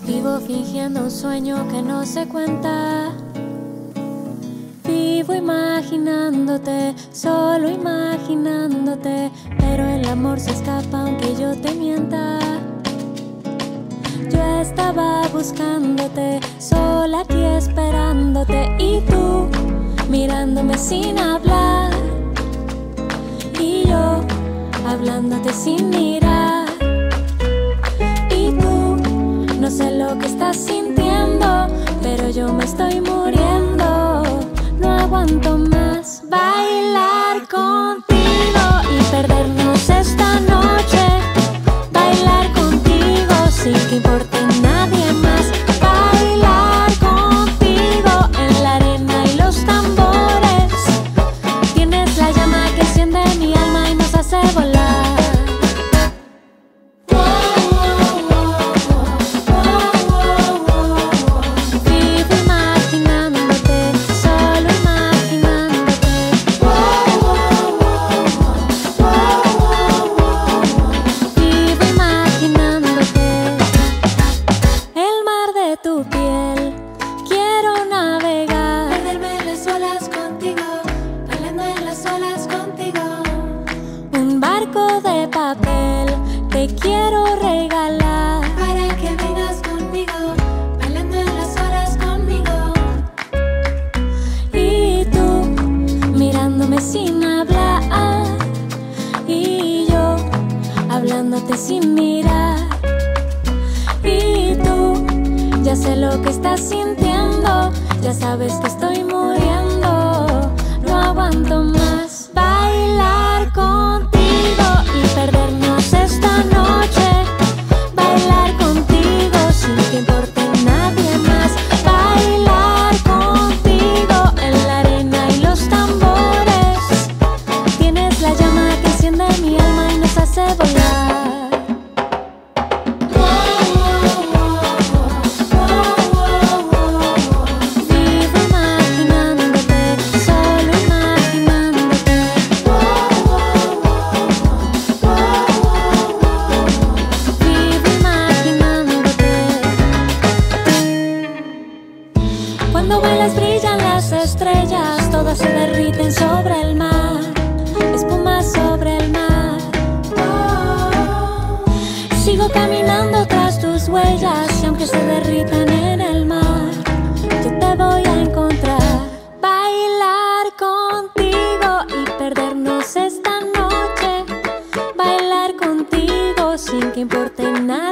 Vivo fingiendo un sueño que no se cuenta. Vivo imaginándote, solo imaginándote, pero el amor se escapa aunque yo te mienta. Yo estaba buscándote, sola aquí esperándote y tú mirándome sin hablar y yo hablándote sin mirar. Estás sintiendo, pero yo me estoy muriendo. De papel, te quiero regalar. Para que vengas conmigo, bailando en las olas conmigo. Y tú, mirándome sin hablar. Y yo, hablándote sin mirar. Y tú, ya sé lo que estás sintiendo, ya sabes que estoy muriendo, no aguanto más bailar contigo Cuando bailas brillan las estrellas, todas se derriten sobre el mar, espuma sobre el mar. Sigo caminando tras tus huellas y aunque se derritan en el mar, yo te voy a encontrar. Bailar contigo y perdernos esta noche. Bailar contigo sin que importe contigo.